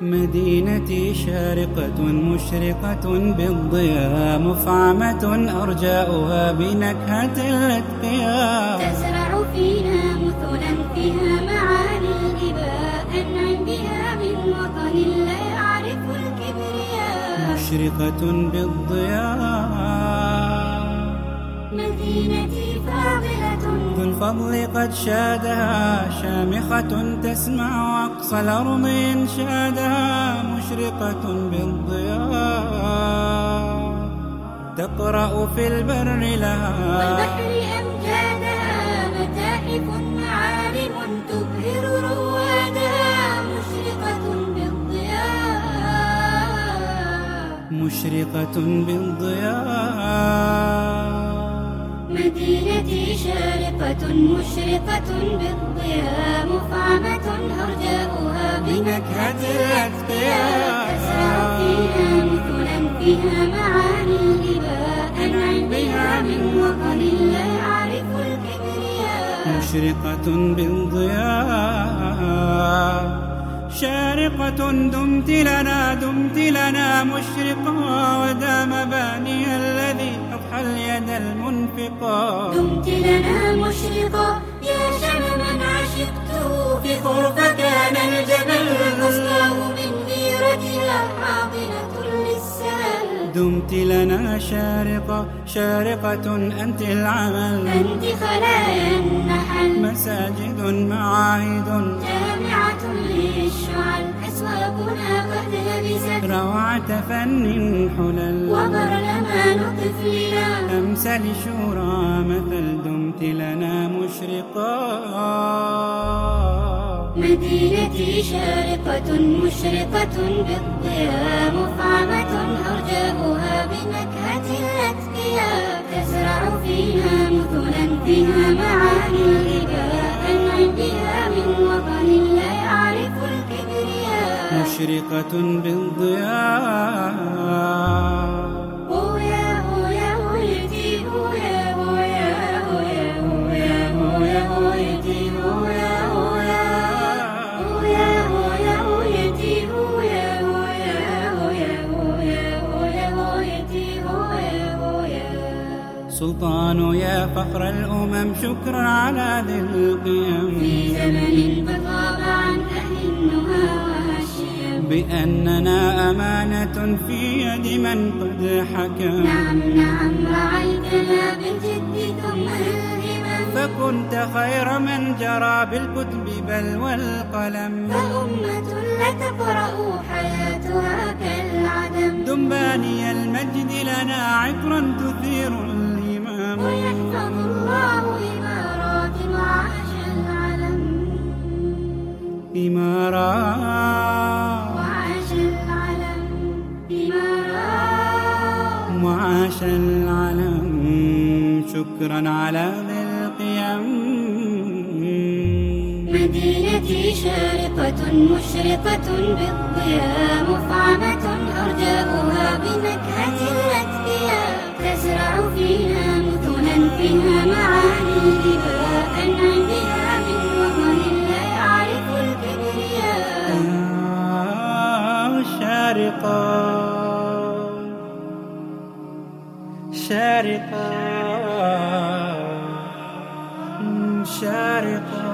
مدينتي شارقة مشرقة بالضياء مفعمة أرجاؤها بنكهة الأتقياء. تزرع فينا مثلا فيها معاني الإباء بها من وطن لا يعرف الكبرياء. مشرقة بالضياء. مدينتي ذو الفضل قد شادها شامخة تسمع أقصى الأرض إنشادها مشرقة بالضياء تقرأ في البر لها. والبحر أمجادها متاحف معالم تبهر روادها مشرقة بالضياء. مشرقة بالضياء. مدينتي شارقة مشرقة بالضياء مفعمة أرجاؤها بنكهة الأتقياء تزرع فيها مثلا فيها معاني الإباء أنعم بها من وطن لا يعرف الكبرياء. مشرقة بالضياء شارقة دمت لنا دمت لنا مشرقة ودام باني الذي اليد المنفقة. دمت لنا مشرقة يا شمما عشقته في خرفة كان الجبل تصنع من غيرتها حاضنة دمت لنا شارقة شارقة أنت العمل. أنت خلايا النحل. مساجد معاهد. جامعة للشعل أسواقنا قد لبست. روعة فن حلل. أمثل شورى مثل دمت لنا مشرقا. مدينتي شارقة مشرقة بالضياء مفعمة أرجاؤها بنكهة الأتقياء. تزرع فيها مثلا فيها معاني الإباء أنعم بها من وطن لا يعرف الكبرياء. مشرقة بالضياء. سلطان يا فخر الأمم شكرا على ذي القيم. في زمن قد غاب عن أهل النهى بأننا أمانة في يد من قد حكم. نعم نعم رعيتنا بالجد ثم الهمم فكنت خير من جرى بالكتب بل والقلم. فأمة لا تقرأ حياتها كالعدم. دنباني المجد لنا عطرا تثير ويحفظ الله إمارات وعاش العلم. إمارات وعاش العلم. إمارات. معاش العلم. شكرا على ذي القيم. مدينتي شارقة مشرقة بالضياء مفعمة أرجاؤها بنكهة الأتقياء. تزرع فينا فيها معاني الإباء أنعم بها من وطن لا يعرف الكبرياء. شارقة شارقة